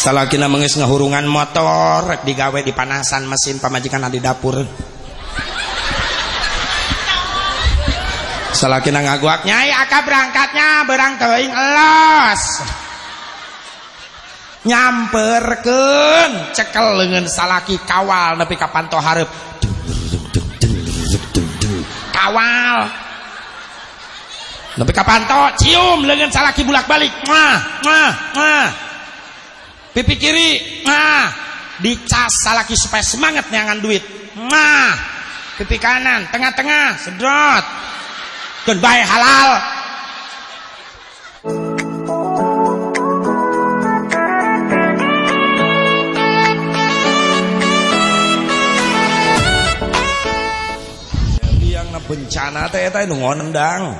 salakina mengis ngahurungan motor digawe di panasan mesin pamajikan di dapur. Salakina ngaguak nyai aka berangkatnya berang teuing elos nyamperken cekel lengan salaki kawal nepi kapan toh harap kawal. Nepi kapan toh cium lengan salaki bulak balik mah mah mah pipi kiri. Mah dicas salaki supaya semangat neangan duit. Mah pipi kanan. Tengah-tengah. Sedot. Kan baik halal. Yang bencana teh eta nu ngonendang.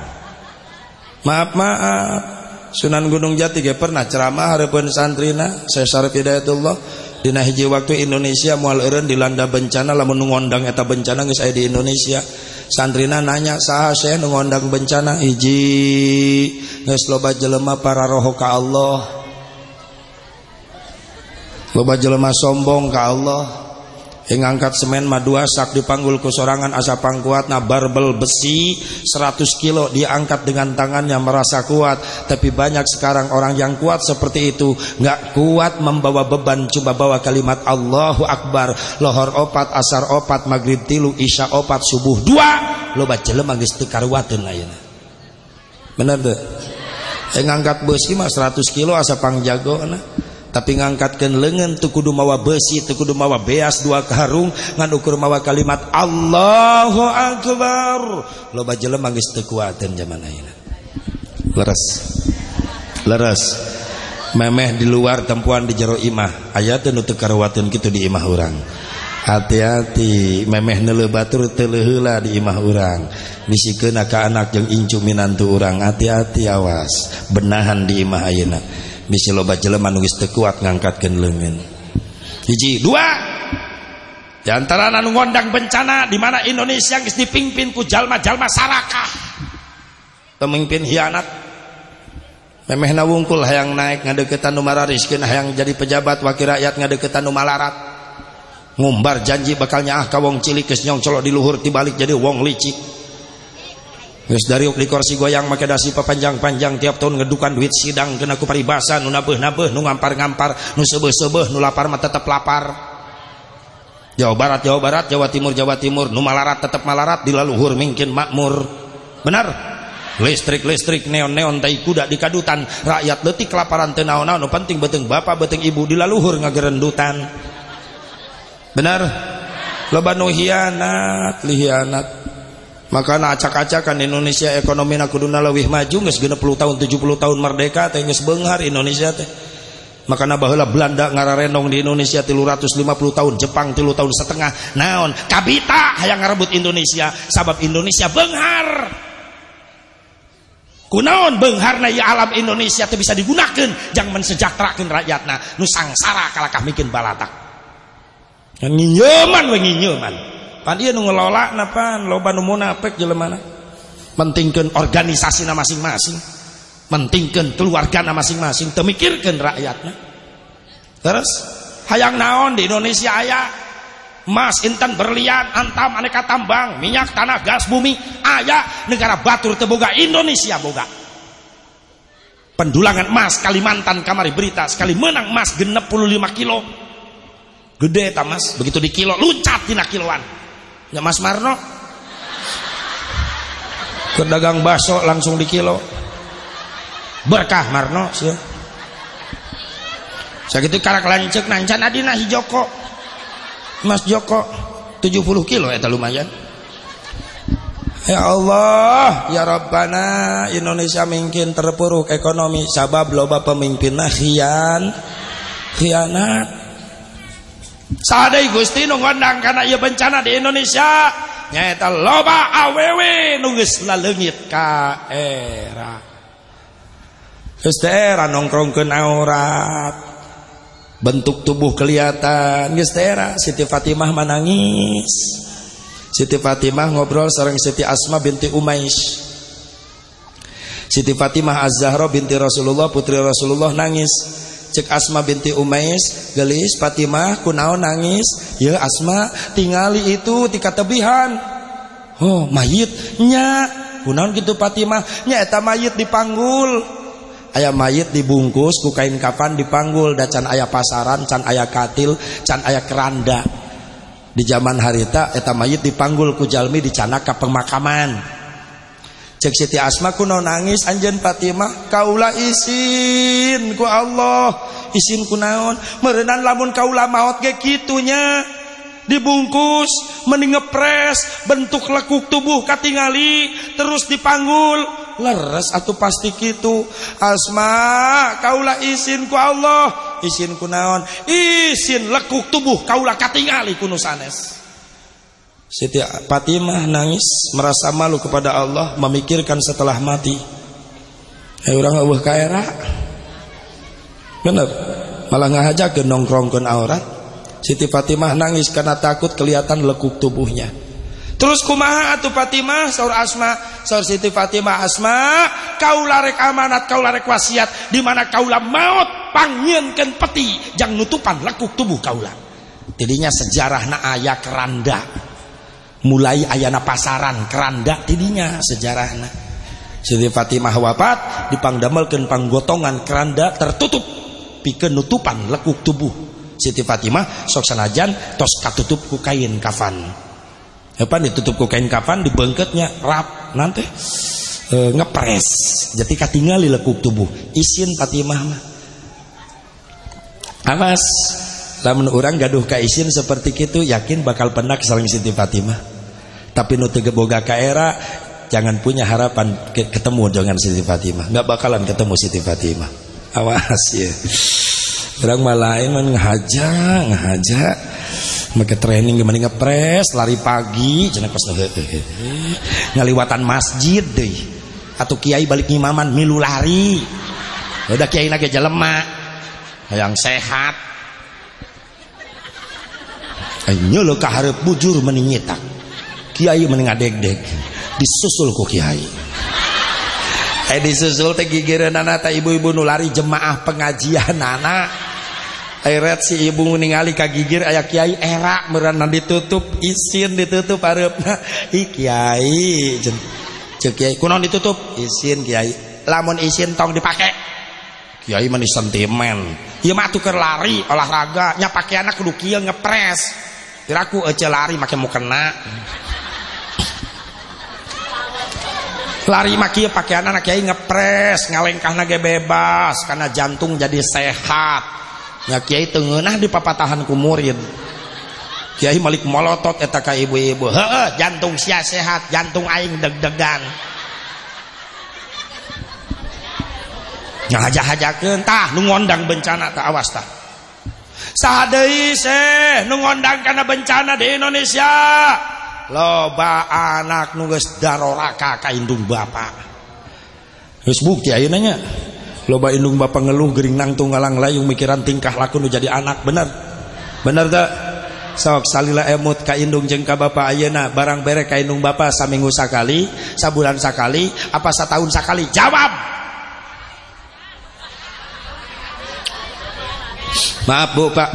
Maaf maaf Sunan Gunung Jati ge pernah ceramah hareupeun santrina Syarif Hidayatullah. Dina hiji waktu Indonesia moal eureun dilanda bencana lamun ngondang eta bencana geus aya di Indonesia. Santrina nanya saha saya ngondang bencana? Hiji geus loba jelema para roho ka Allah. Loba jelema sombong ka Allah yang ngangkat semen mah dua sak dipanggul ku sorangan asa pangkuat na barbel besi 100 kilo diangkat dengan tangannya merasa kuat. Tapi banyak sekarang orang yang kuat seperti itu nggak kuat membawa beban. Coba bawa kalimat Allahu Akbar. Lohor opat asar opat maghrib tilu isya opat subuh dua. Loba jelema geus teu karuateun ayeuna bener tuh besi mah 100 kilo asa pangjago nah tapi ngangkatkan lengan tu kudu mawa besi tu kudu mawa beas dua karung ngan ukur mawa kalimat Allahu Akbar. Loba jelema geus teu zaman ayeuna. Leres. Leres. Memeh di luar tempuan di jero imah. Aya teu nu teu di imah urang. Hati-hati memeh neuleuh batur teu di imah urang. Bisikeun ka anak jeung incu minantu urang. Hati-hati awas. Benahan di imah ayeuna bisa loba jelema nu geus teu kuat ngangkatkeun leungeun. Hiji, dua. Di antara anu ngondang bencana di mana Indonesia geus dipimpin ku jalma-jalma sarakah. Pemimpin hianat. Memehna wungkul hayang naik ngadeukeutan nu marariskeun hayang jadi pejabat wakil rakyat ngadeukeutan nu malarat. Ngumbar janji bakal nyaah ka wong cilik geus nyongcolok di luhur tibalik jadi wong licik. Geus dariuk di kursi goyang make dasi papanjang-panjang tiap tahun ngedukan duit sidang kena ku paribasa nu nabeuh-nabeuh nu ngampar-ngampar nu seubeuh-seubeuh nu lapar mah tetep lapar. Jawa Barat Jawa Barat Jawa Timur Jawa Timur nu malarat tetep malarat di laluhur mungkin makmur. Benar? Listrik listrik neon neon tai kuda di kadutan rakyat letik kelaparan teu naon-naon penting beteng bapak beteng ibu di laluhur ngagerendutan. Benar? Loba nu hianat lihianat maka acak-acakan Indonesia ekonomi kuduna leuwih maju geus 60 tahun 70 tahun merdeka teh geus beunghar Indonesia teh. Maka baheula Belanda ngararenong di Indonesia 350 tahun Jepang 3 tahun setengah. Naon? Kabita hayang ngarebut Indonesia sabab Indonesia beunghar kunaon beungharna ya alam Indonesia teh bisa digunakan jangan mensejahterakeun rakyatna. Nu sangsara kalakah mikeun balatak. Nginyeman we nginyeman pan ieu nu ngelola napan loba nu munafik jelemana mentingkeun organisasina masing-masing. Mentingkeun keluargana masing-masing. Teu mikirkeun rakyatna terus hayang naon di Indonesia aya? Emas intan berlian antam aneka tambang minyak tanah gas bumi. Aya negara batur teu boga Indonesia boga. Pendulangan emas Kalimantan kamari berita sekali. Menang emas 65 kilo. Gede tamas begitu di kilo luncat tina kiloan ya Mas Marno. Pedagang bakso langsung di kilo. Berkah Marno sih. Sakitu karak lancek nancan adina hijoko Mas Joko 70 kilo eta lumayan. Ya Allah ya Rabbana Indonesia mungkin terpuruk ekonomi sabab loba pemimpinna khian. Khianat sadai Gusti nu ngondang kana ieu bencana di Indonesia. Nyaeta loba awewe nu geus laleungit ka era. Geus era nongkrongkeun aurat. Bentuk tubuh kelihatan. Geus era Siti Fatimah menangis Siti Fatimah ngobrol sareng Siti Asma binti Umais. Siti Fatimah Az-Zahra binti Rasulullah putri Rasulullah nangis cek Asma binti Umais gelis Fatimah kunaon nangis. Ya Asma tingali itu tika tebihan oh mayitnya kunaon gitu Fatimah? Nya eta mayit dipanggul ayah mayit dibungkus ku kain kapan dipanggul dan can ayah pasaran can ayah katil can ayah keranda. Di zaman harita eta mayit dipanggul ku jalmi dicanak ke pemakaman cek Siti Asma kuno nangis anjen Fatimah kaula isin ku Allah isin ku naon. Merenan lamun kaula maut ge kitunya dibungkus mending ngepres bentuk lekuk tubuh katingali terus dipanggul. Leres atau pasti gitu Asma kaula isin ku Allah isin ku naon. Isin lekuk tubuh kaula katingali kuno sanes Siti Fatimah nangis merasa malu kepada Allah memikirkan setelah mati. Eh orang eueuh kaera. Bener. Malah ngahajakeun nongkrongkeun aurat. Siti Fatimah nangis karena takut kelihatan lekuk tubuhnya. Terus kumaha atuh Fatimah saur Asma, saur Siti Fatimah Asma, kau larek amanat, kau larek wasiat di mana kaulah maut pangieunkeun peti jang nutupan lekuk tubuh kaulah. Tidinya sejarahna aya keranda mulai ayana pasaran keranda tidinya sejarahnya. Siti Fatimah wafat dipangdamelkeun panggotongan keranda tertutup. Pikeun nutupan lekuk tubuh. Siti Fatimah sok sanajan tos katutup ku kain kafan. Apa ditutup ku kain kafan dibengketnya rap nanti e, ngepres. Jadi katingali lekuk tubuh. Isin Fatimah mah. Awas lamun orang gaduh ka isin seperti itu yakin bakal penak saling Siti Fatimah tapi nu teu boga ka era jangan punya harapan ketemu dengan Siti Fatimah. Nggak bakalan ketemu Siti Fatimah. Awas ya. Orang malain man ngahaja ngahaja make training gimana ngepres lari pagi cenah kos ngaliwatan masjid deh. Atau kiai balik ngimaman milu lari. Udah kiai nage jelema yang sehat. Ayo lo kaharep bujur meningitak kiai mending adek-dek disusul ku kiai. Eh disusul teh gigireun anak ibu-ibu nulari jemaah pengajian anak. Airat si ibu ningali ka gigir aya kiai era meurana ditutup isin ditutup areupna i kiai cek kiai kunaon ditutup? Isin kiai. Lamun isin tong dipake. Kiai meni sentimen ieu mah tuker lari olahraga. Nya pakaianna kudu kieu ngepres. Kiraku ece lari make mukena lari maki pakaian anak kiai ngepres ngalengkah nage bebas karena jantung jadi sehat. Ya kiai di papatahan ku murid. Kiai malik molotot eta ka ibu-ibu. Heeh jantung sia sehat jantung aing deg-degan. Ngahaja-hajakeun tah nu ngondang bencana tah awas tah. Sadeui seh nu ngondang kana bencana di Indonesia loba anak nugas daroraka ka indung bapak geus bukti ayeuna nya. Loba indung bapak ngeluh gering nang tunggalang layung mikiran tingkah laku nu jadi anak bener. Bener tak sok salila emut ka indung jeung ka bapak ayeuna barang bere ka indung bapak saminggu sakali sabulan sakali apa satahun sakali? Jawab! Maaf bu pak.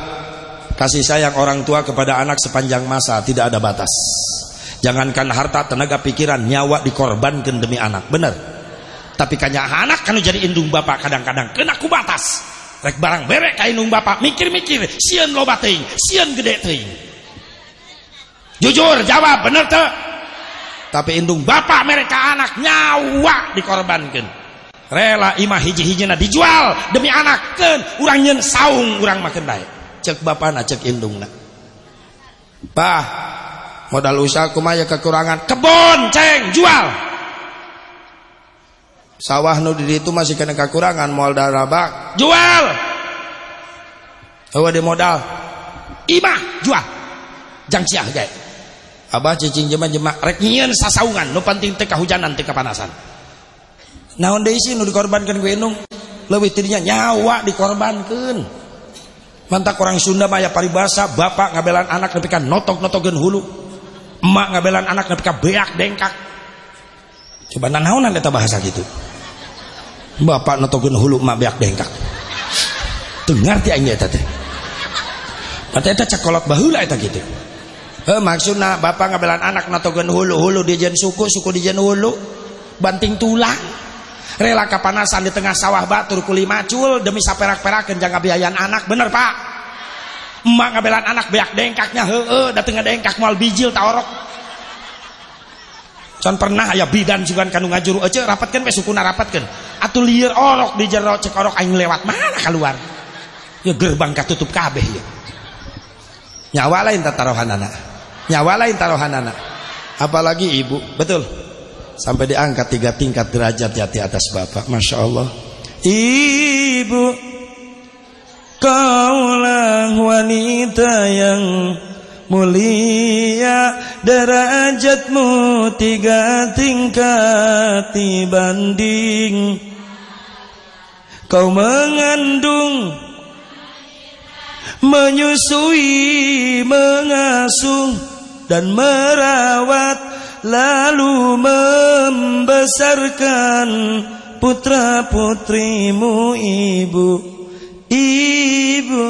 Kasih sayang orang tua kepada anak sepanjang masa tidak ada batas jangankan harta tenaga pikiran nyawa dikorbankan demi anak. Bener tapi kanya anak kan jadi indung bapak kadang-kadang. Kena ku batas. Rek barang berek ka indung bapak mikir-mikir. Sian lo bating sian gede ting jujur jawab. Bener tuh tapi indung bapak mereka anak nyawa dikorbankan. Rela imah hiji-hijina dijual demi anak. Kan urang nyen saung urang makin baik. Cek bapak na cek indung na bah modal usaha kumaya kekurangan. Kebon ceng jual. Sawah nu itu masih kena kekurangan modal darabak jual. Awa di modal. Imah jual. Jang siah gay abah cicing jema jema rek nyieun sasaungan. Nu penting teh kahujanan teh kapanasan naon deui sih nu dikorbankan ku indung leuwih tidinya nyawa dikorbankeun. Mantak orang Sunda maya paribasa bapak ngabelan anak nepi ka notok-notokeun hulu emak ngabelan anak nepi beak dengkak. Coba nanaonan eta bahasa gitu bapak notogeun hulu emak beak dengkak. Dengar dia ini teh. Mata eta cakolot baheula eta gitu eh maksudna bapak ngabelan anak natogen hulu hulu di jen suku suku di jen hulu banting tulang. Rela kapanasan di tengah sawah batur kuli macul demi saperak-perakeun jangan biayan anak bener pak emak ngabelan anak beak dengkaknya. Heeh dateng dengkak mal bijil taorok Can pernah aya bidan juga kanu ngajuru. Aja rapatkan we sukuna rapatkan atuh lieur orok di jero cek orok aing lewat. Mana keluar? Ya gerbang katutup kabeh ya. Nyawa lain taruhan anak. Nyawa lain taruhan anak. Apalagi ibu. Betul. Sampai diangkat tiga tingkat derajat di atas bapak. Masya Allah. Ibu kaulah wanita yang mulia derajatmu tiga tingkat dibanding. Kau mengandung menyusui mengasuh dan merawat lalu membesarkan putra putrimu ibu ibu.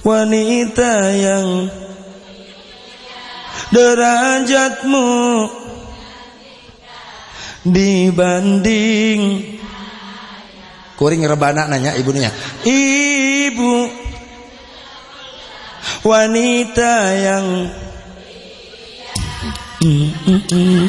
Wanita yang derajatmu dibanding. Kuring rebana nanya ibunya. Ibu. Wanita yang mm, mm, mm,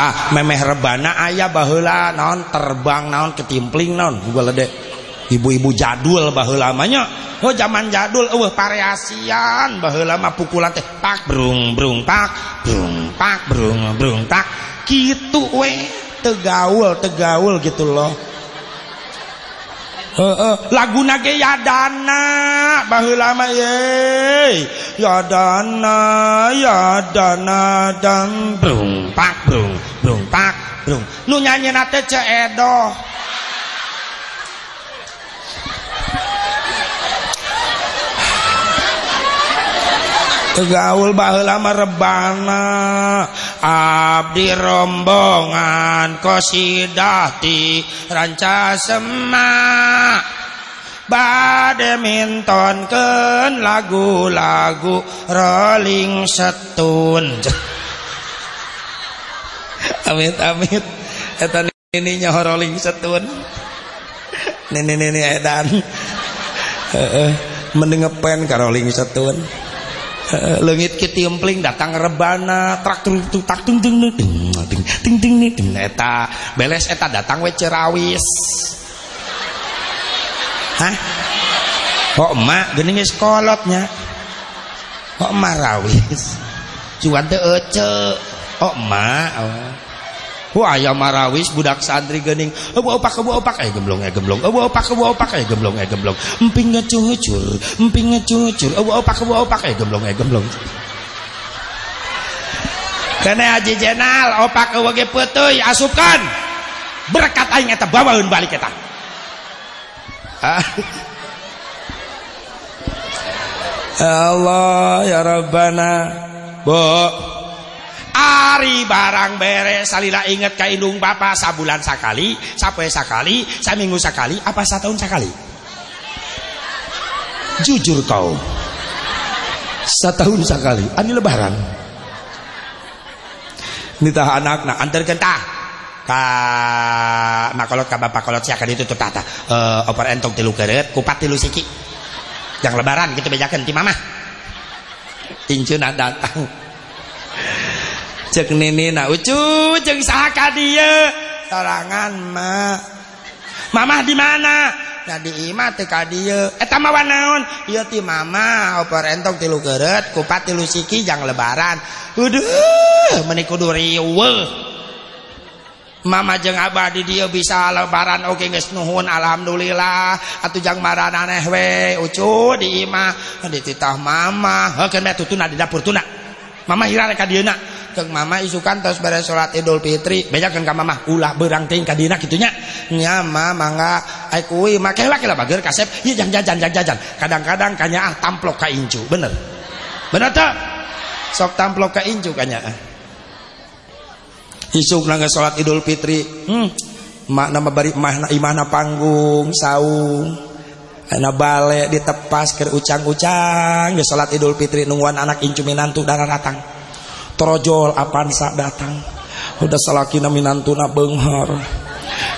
tah memeh rebana ayah bahula naon terbang naon ketimpling naon. Gua lede ibu-ibu jadul bahula lamanya oh zaman jadul eueuh variasian bahula mah pukulan teh. Pak brung brung pak brung pak brung brung tak. Gitu we tegaul tegaul gitu loh laguna ge yadana baheula mah ye. Yadana, yadana dan brung pak brung, brung pak brung. Nu nyanyina teh ceedoh. Tegaul baheula mah rebana Abdi rombongan kosidati ranca semak. Bade mintonkeun lagu-lagu rolling setun amit amit eta nininya rolling setun nini nini edan. Heeh mending ngepen ka rolling setun lengit ketimpling datang rebana traktor itu tak ting ting ting ting ting ting eta. Beles eta datang we cerawis. Hah? Kok emak geuning geus kolotnya kok emak rawis? Cuan teu ece. Oh emak? Oh. Wah ayam marawis budak santri gening. Ebu opak ebu opak eh gemblong eh gemblong. Ebu opak ebu opak eh gemblong eh gemblong. Emping ngecucur, emping ngecucur. Ebu opak ebu opak eh gemblong eh gemblong. Kena Haji Jenal opak eueuh ge peutuy asupkan. Berkat aing eta bawaeun balik eta. Allah ya Rabbana. Bo Ari barang beres salila inget ka indung bapak sabulan sakali sampai sakali saminggu sakali apa setahun sakali? Jujur kau setahun sekali ani lebaran. Nitah anak nak antarkan tah ka makolot ka bapak kolot siakan itu tuh tata. Uh, opor entong tilu keret kupat tilu siki. Yang lebaran gitu bejakan ti mama. Incuna datang cek nini na ucu jeng saka dia? Sorangan ma. Mamah di mana? Nah di ima teh ka dieu. eta mah wanaon. Ieu ti mama opor entong tilu geureut kupat tilu siki jang lebaran. Uduh meni kudu riweuh. Mama jeung abah di dia bisa lebaran oge geus nuhun alhamdulillah. Atuh jang marananeh we ucu di ima. Dititah mama. Heukeun meh tutuna di dapur tuna. Mama hirare ka dieuna keung mama isukan tos beres salat Idul Fitri. Bejakeun ka mama ulah beurang teuing ka dieuna kitu nya nya mah mangga ai kuy make lah kela bager kasep ieu jang jajan jang jajan kadang-kadang kanya ah tamplok ka incu. Bener. Bener teh sok tamplok ka incu kanya. Ah isuk nangga sholat idul fitri. Hmm. mak nama bari imah imahna panggung saung. Ana bale ditepas ke ucang-ucang. Di sholat idul fitri nungguan anak incu minantu datang trojol apansa datang? Udah salakina minantuna benghar.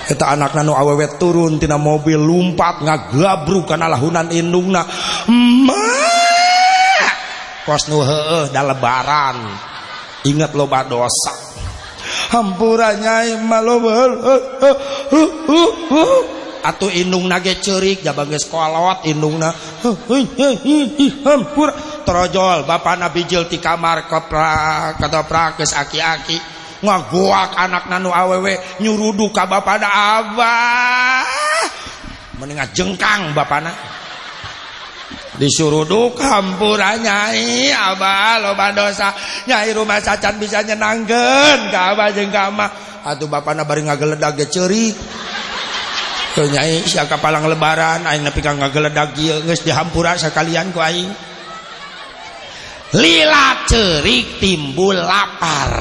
Kita anak nanu awewet turun tina mobil lumpat ngagabru kana lahunan indungna. Emak kos nu heueuh da lebaran. Inget loba dosa. Hampura nyai malobel atuh indung nage cerik jabang kolot indungna. Hampura trojol bapak nabi jil ti kamar kopra katoprak geus aki-aki. Ngagoak anak nanu awewe nyurudu ka bapak da abah mendingan jengkang bapana disuruh duka hampura nyai. Abah loba dosa? Nyai rumah cacat bisa nyenangkan ke abah jeng kama atuh bapak bari ngageledag nyai sia kapalang lebaran aing nepi ka ngageledag ieu geus dihampura sakalian ku aing lila cerik timbul lapar.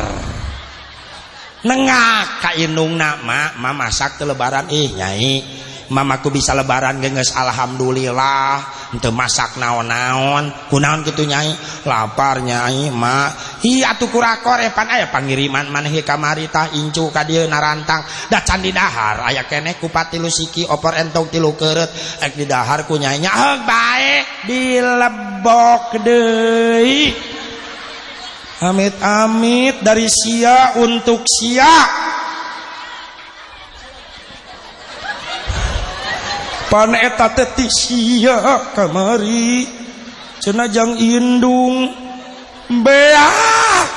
Nengak ka indungna mak masak teu lebaran. Ih nyai mamaku bisa lebaran genges alhamdulillah untuk masak naon-naon. Kunaon gitu nyai? Lapar nyai mak. Iya tuh kurakor epan aya pangiriman maneh kamari tah incu ka dieu narantang. Da can di dahar aya keneh kupat tilu siki opor entong tilu keureut. Ek di dahar ku nyai. Nya heug bae dilebok deui. Amit-amit dari sia untuk sia pan eta teh sia kamari. Cenajang indung. Beak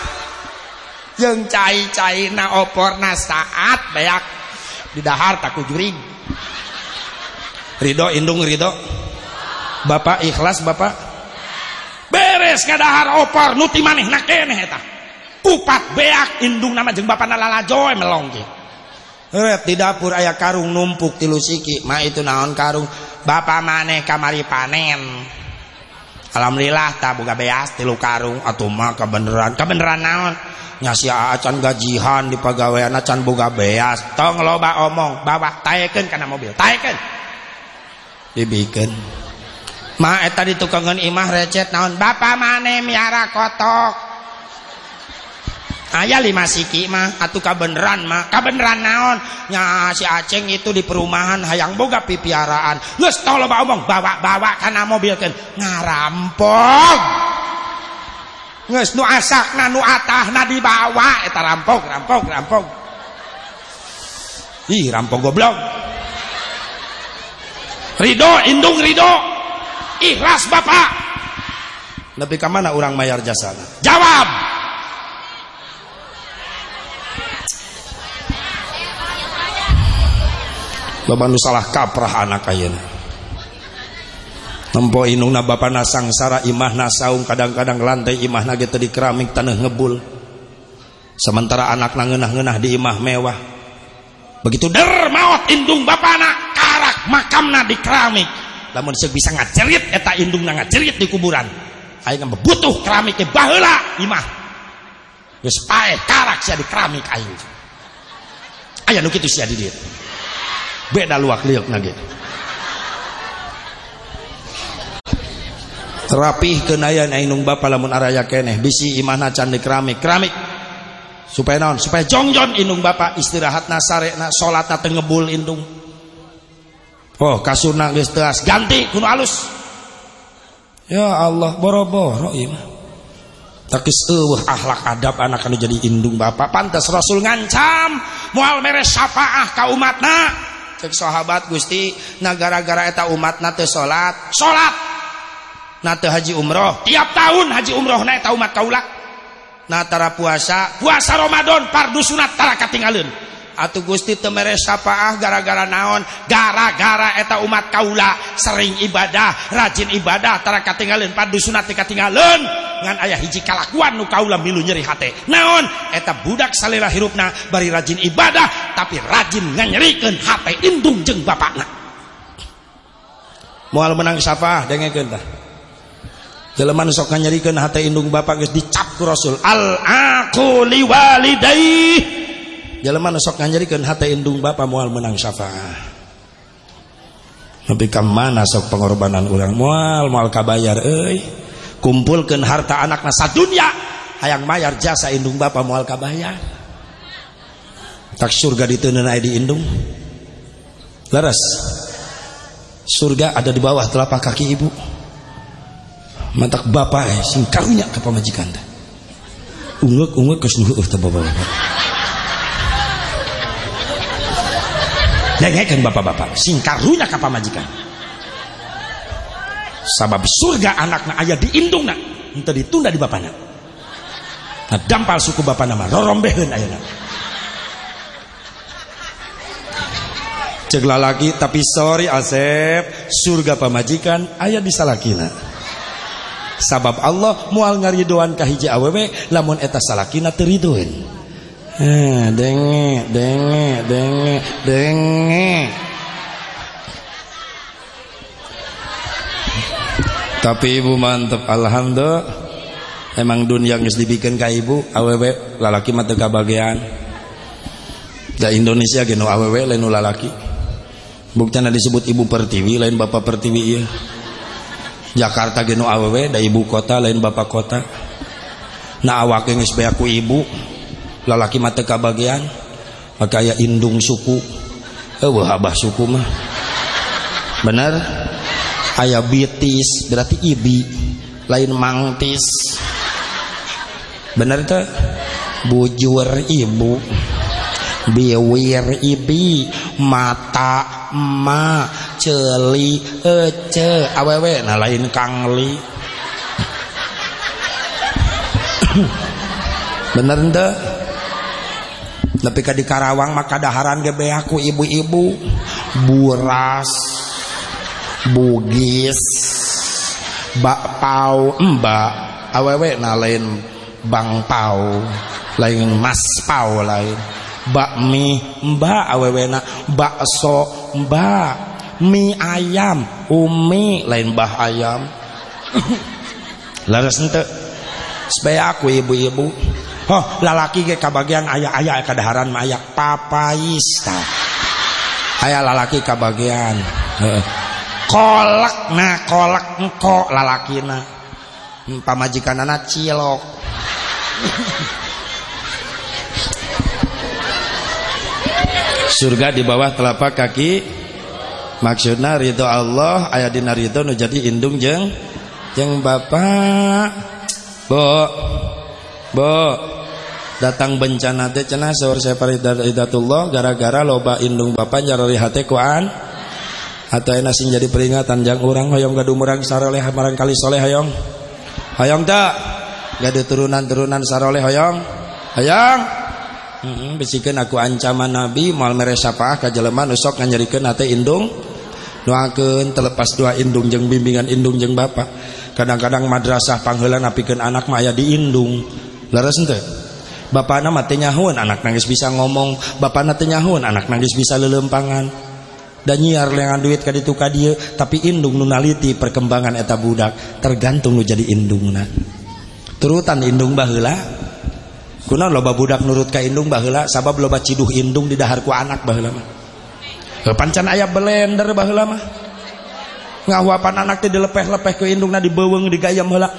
yang cai-cai na opor na saat beak. Di dahar tak kujuring. Ridho indung ridho bapak ikhlas bapak. Beres ngadahar opor nuti maneh nak keneh eta. Beak indung nama jeng bapak nalalajoy melong Ret di dapur ayah karung numpuk tilu siki. Mah itu naon karung? Bapak maneh kamari panen. Alhamdulillah tak buka beas tilu karung. Atau mah kebeneran kebeneran naon? Nyasi acan gajihan di pegawaian acan buka beas. Tong loba omong bawa taeken karena mobil taeken dibikin. Mah eta ditukangan imah recet naon? Bapak maneh miara kotok ayah lima siki mah atau kabeneran mah. Kabeneran naon? Nya si aceng itu di perumahan hayang boga pipiaraan. Geus tau loba omong bawa-bawa kana mobil kan ngarampok geus nu asakna nu atahna dibawa. Eta rampok rampok rampok ih rampok goblok. Ridho indung Ridho ikhlas bapak. Lebih ke mana orang mayar jasa jawab loba nu salah kaprah anak ayeuna. Tempo inungna bapana sangsara imahna saung kadang-kadang lantai imahna ge teu keramik tanah ngebul. Sementara anak ngeunah-ngeunah di imah mewah. Begitu der maot indung bapana karak makamna di keramik lamun seuk bisa ngacerit eta indungna ngacerit di kuburan. Aing butuh keramik teh baheula imah. Geus pae karak sia di keramik aing. Aya nu kitu sia di dieu beda luak liuk nage rapih kenayan ainung bapak lamun araya keneh. Bisi imana can di keramik keramik. Supaya naon? Supaya jongjon indung bapak istirahat nasare na sholat na tengebul indung. Oh kasuna geus ganti kuno alus. Ya Allah boro-boro ieu mah takis eueuh akhlak adab anak anu jadi indung bapak pantas rasul ngancam moal mere syafaah ka umatna sahabat Gusti negara-gara eta umat nate salat. Salat! Nate haji umroh. Tiap tahun haji umroh na eta umat kaula. Natara puasa. Puasa Ramadan pardu sunat tara katingalin atau Gusti temere syafaah gara-gara naon? Gara-gara eta umat kaula sering ibadah rajin ibadah tara katinggalin padu sunat katinggalin. Ngan ayah hiji kalakuan nu kaula milu nyeri hate. Naon? Eta budak salira hirupna bari rajin ibadah tapi rajin nganyerikeun hate indung jeung bapakna. Moal menang syafaah dengekeun tah. Jelema sok nganyerikeun hate indung bapak geus dicap Rasul. Al aquli walidayhi jelema sok nganyarikeun hate indung bapa moal menang syafaat. Tapi kam mana sok pengorbanan urang moal moal kabayar euy. Kumpulkeun harta anakna sadunya. Hayang mayar jasa indung bapa moal kabayar. Tak surga diteuneun aya di indung. Leres surga ada di bawah telapak kaki ibu. Mantak bapak eh, sing karunya ke pamajikan teh. Ungek ungek ke seluruh bapak-bapak dengekeun bapak-bapak. Sing karunya ka pamajikan sabab surga anakna aya di indungna henteu ditunda di bapana. Nah dampal suku bapak nama rorombeheun ayeuna cek lalaki tapi sorry Asep. Surga pamajikan aya di salakina sabab Allah mual ngaridoan kahiji awewe lamun eta salakina teridoen Eh, denge, denge, denge, denge. Tapi ibu mantep alhamdulillah. Emang dunia geus dibikin ka ibu, awewe lalaki mah teu. Da Indonesia ge nu awewe lain lalaki. Buktana disebut ibu pertiwi lain bapak pertiwi ieu. Jakarta ge nu awewe da ibu kota lain bapak kota. Na awake geus beaku ibu, lalaki mata kabagian maka ya indung suku. Eh abah suku mah. Benar ayah bitis berarti ibi lain mangtis. Benar itu bujur ibu biwir ibi mata ma celi ece awewe nah lain kangli bener ente tapi di Karawang maka daharan gebe aku ibu-ibu. Buras bugis bakpau mbak. Awewe na lain bang pau lain mas pau lain. Bakmi mbak. Awewe na bakso mbak. Mie ayam umi lain bah ayam. Laras ente supaya aku ibu-ibu Oh, lalaki ke kabagian ayah-ayah kadaharan mayak papais tah. Ayah lalaki kabagian. Kolak nah kolak engko lalakina. Hmm, pamajikan anak cilok. Surga di bawah telapak kaki maksudnya ridho Allah ayat dina ridho nu jadi indung jeng jeng bapak bo bo datang bencana teh cenah saur saya Faridatullah gara-gara loba indung bapak jarari hate kuan atau enak sing jadi peringatan jang orang hoyong gadu murang saroleh marang kali soleh hoyong. Hoyong tak? Gadu turunan-turunan saroleh hoyong. Hoyong? Hmm, bisikan aku ancaman nabi mal mere syafaah ka jelema nu sok nganyerikeun hate indung. Doakeun terlepas doa indung jeng bimbingan indung jeng bapak. Kadang-kadang madrasah pangheula napikeun anak mah aya di indung. Laras henteu Bapak nama nyahun anak nangis bisa ngomong. Bapak nate nyahun anak nangis bisa lelempangan. Dan nyiar lengan duit kaditu kadia tapi indung nunaliti perkembangan eta budak tergantung nu jadi indungna turutan indung bahula kuna loba budak nurut ka indung bahula sabab loba ciduh indung di dahar ku anak bahula mah. Pancan ayah blender bahula mah. Ngawapan anak teh dilepeh-lepeh ke indungna dibeuweung digayam heula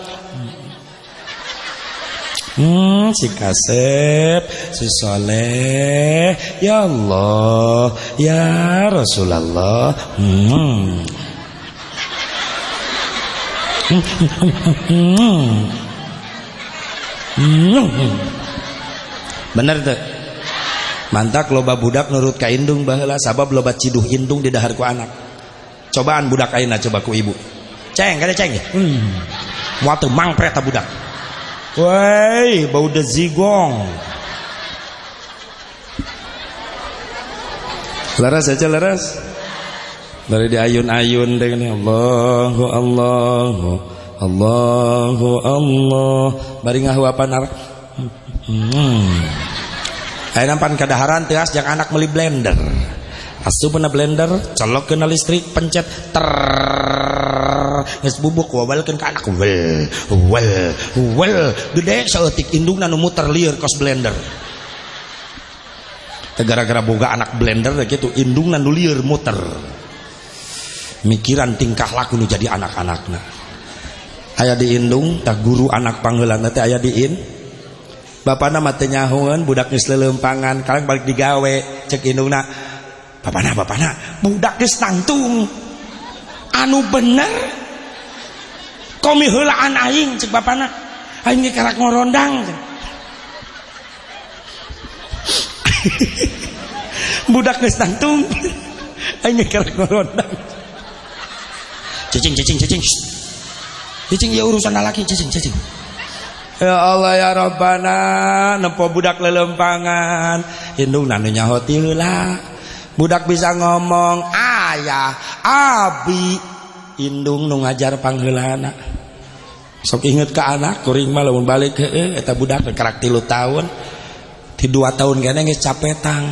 Hmm, si kasep, si soleh, ya Allah, ya Rasulullah. Hmm. Bener tuh. mantak loba budak nurut ka indung baheula sabab loba ciduh indung di dahar ku anak cobaan budak ayeuna coba ku ibu ceng kada ceng ya hmm. teu mangpret budak woi bau de zigong laras aja laras. Dari di ayun-ayun dengan Allahu Allahu Allahu Allah. Bari ngahuapan arah hmm. Ayo nampan kadaharan teas yang anak meli blender. Asupna blender, colok kena listrik, pencet ter geus bubuk wabalkeun ka anak wel wel wel gede saeutik indungna nu muter lieur kos blender. gara-gara boga anak blender gitu indungna nu lieur muter. Mikiran tingkah laku nu jadi anak-anakna. Aya di indung tak guru anak panggilan teh aya di in Bapak nama tenyahun budak geus lelempangan kalian balik digawe cek indungna bapana bapana budak geus nangtung anu bener komi heulaan aing cek bapana. Aing ge karak ngorondang budak geus nangtung aing ge karak ngorondang. Cicing cicing cicing cicing ya urusan laki cicing cicing Ya Allah ya Rabbana nempo budak lelempangan. Indung nanu nyahoti heula budak bisa ngomong ayah abi indung nu ngajar pangheulana. Sok inget ke anak kuring mah lamun balik heeh eta budak kerak tilu tahun. Di dua tahun kene geus capetang.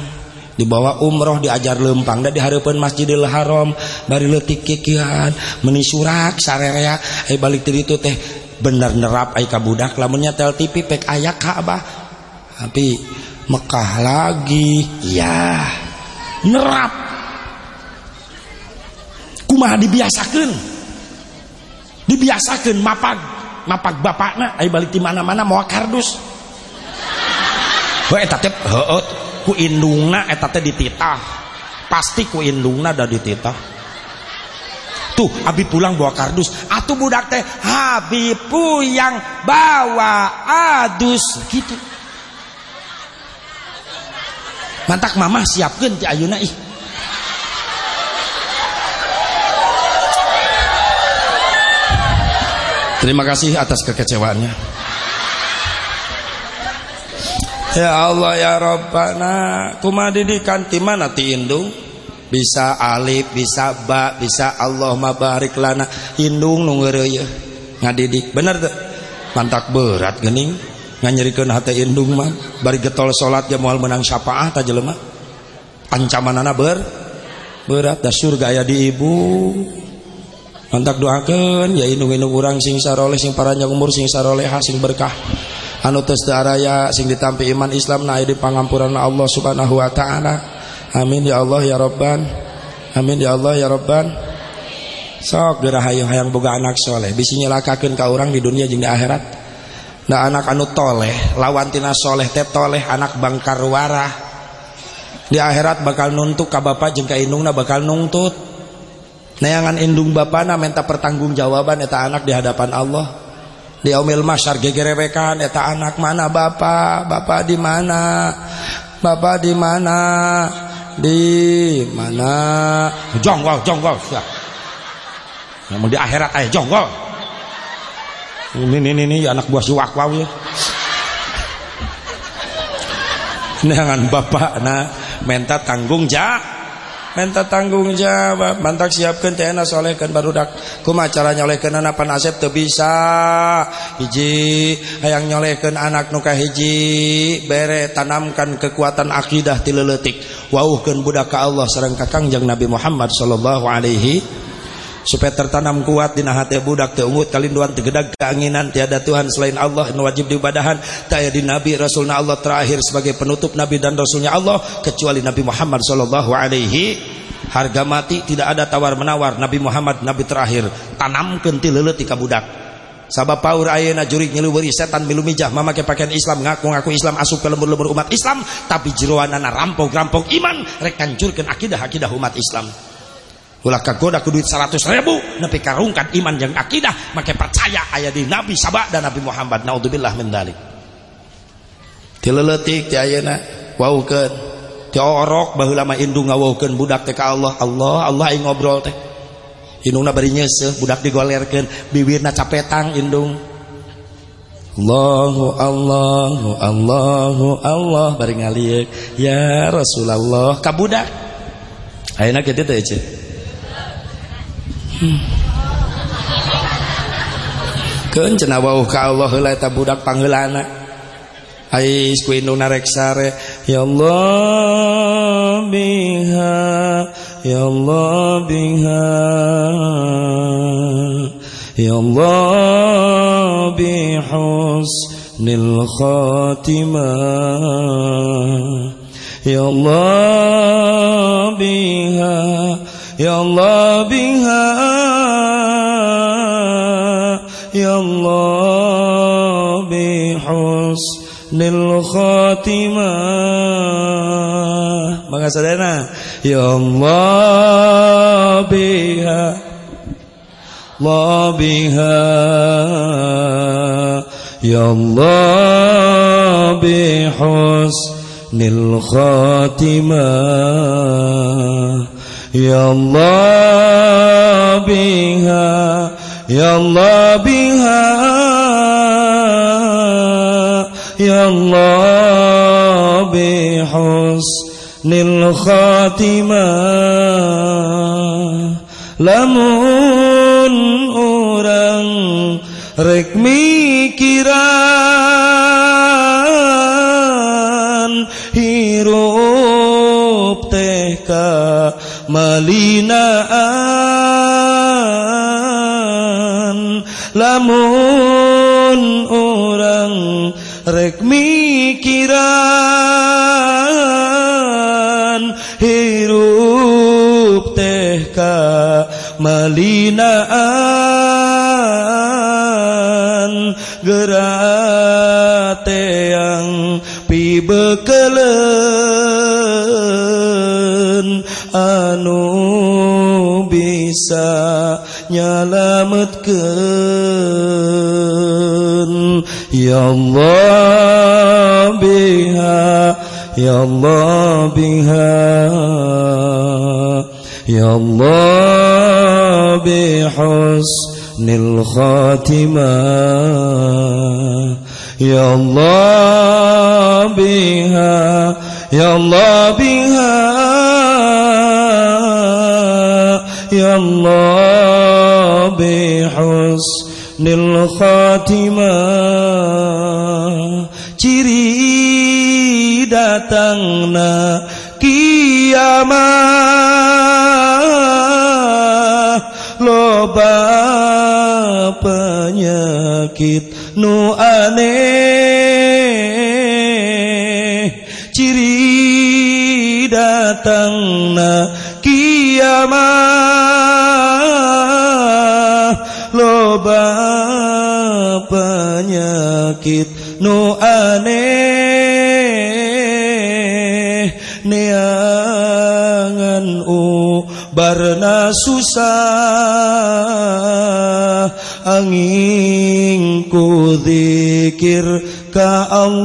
Dibawa umroh diajar lempang dan diharapkan Masjidil Haram. Bari leutik kikian meni surak sarerea eh balik dari itu teh bener nerap aika budak. Lamunnya tel TV pek ayak Ka'bah tapi Mekah lagi ya nerap kumaha dibiasakan dibiasakan mapag mapag bapakna ay balik di mana-mana mau kardus eta teh heuh ku indungna eta teh dititah pasti ku indungna da dititah Tuh Habib pulang bawa kardus. Atuh budak teh Habibku yang bawa adus gitu. Mantak mama siapkan ti ayuna ih. Terima kasih atas kekecewaannya. Ya Allah ya Rabbana, kumaha didikan ti mana ti indung? bisa alif bisa ba bisa Allah barik lana. Indung nu ngeureuyeuh ngadidik. Bener tuh mantak berat gening nganyerikeun hati indung mah. Bari getol salat ge moal menang syafaah ta jelema ancamanana ber berat. Da surga aya di ibu mantak doakeun ya indung-indung urang sing saroleh sing paranjang umur sing saroleh sing berkah. Anu tes daraya sing ditampi iman Islam na di pangampuran Allah Subhanahu wa taala. Amin ya Allah ya Rabban. Amin ya Allah ya Rabban. Sok gerahayu hayang boga anak soleh. Bisi nyelakakan ka orang di dunia jeung di akhirat. Nah anak anu toleh Lawan tina soleh teh toleh anak bangkar warah. Di akhirat bakal nuntut ka bapak jeung ka bakal nuntut Neangan indung bapana minta pertanggungjawaban eta anak di hadapan Allah. Di omil masyar gegerewekan eta anak mana bapak bapak di mana? Bapak di mana? Di mana? Jonggol jonggol ya. namun di akhirat aja jonggol. Ini ini ini anak buah si wakwaw ya. Dengan bapak nah minta tanggung jawab minta tanggung jawab. Mantak siapkan teh solehkan barudak kuma cara nyolehkan anak pan asep tuh bisa. Hiji hayang nyolehkan anak nuka hiji bere tanamkan kekuatan akidah tileletik wauhkan budak ka Allah sareng kakangjang Nabi Muhammad sallallahu alaihi supaya tertanam kuat di hati budak teungut kalinduan tegedag keanginan tiada Tuhan selain Allah yang wajib diibadahan taya di Nabi Rasulnya Allah terakhir sebagai penutup Nabi dan Rasulnya Allah kecuali Nabi Muhammad Sallallahu Alaihi. Harga mati tidak ada tawar menawar Nabi Muhammad Nabi terakhir. Tanamkan tileleut ti budak. Sabab paur ayana jurik nyeluweri setan milu mijah. Memakai pakaian Islam ngaku-ngaku Islam asup ke lembur-lembur umat Islam. Tapi jeroanana rampok-rampok iman rek hancurkeun akidah-akidah umat Islam ulah kagoda ku duit 100 ribu. Nepi karungkan iman yang akidah. Make percaya ayat di Nabi Sabah dan Nabi Muhammad. Naudzubillah min dalik. Tileletik ti ayeuna waukeun. Tiorok baheula mah indung ngawuhkeun budak teh ka Allah. Allah Allah aing ngobrol teh. Indungna bari nyeuseuf budak digolerkeun. Bibirna capetang indung. Allahu Allahu Allahu Allah bari ngaliek ya Rasulullah ka budak. Ayeuna kitu teh. Keun cenah wauh ka Allah heula eta budak pangheulana. Ais ku narek sare Ya Allah biha Ya Allah biha Ya Allah bihusnil khatimah Ya Allah biha Allah biha. Ya Allah bihusnil husnil khatimah. Maka sadana ya Allah biha. Allah biha. Ya Allah bihusnil khatimah ya Allah biha ya Allah biha Ya Allah bihusnil khatimah Lamun orang rek mikiran hirup teh ka melinaan lamun orang rek mikiran hirup teh ka melinaan gerak yang pibekelen anu bisa nyalametkeun Ya Allah biha Ya Allah biha Ya Allah bihusnil khatimah Ya Allah biha Ya Allah biha Allah bihusnil husnil khatimah ciri datangna kiamat loba penyakit nu aneh kiamat loba penyakit nu aneh neangan barna susah. Angin ku zikir ka Allah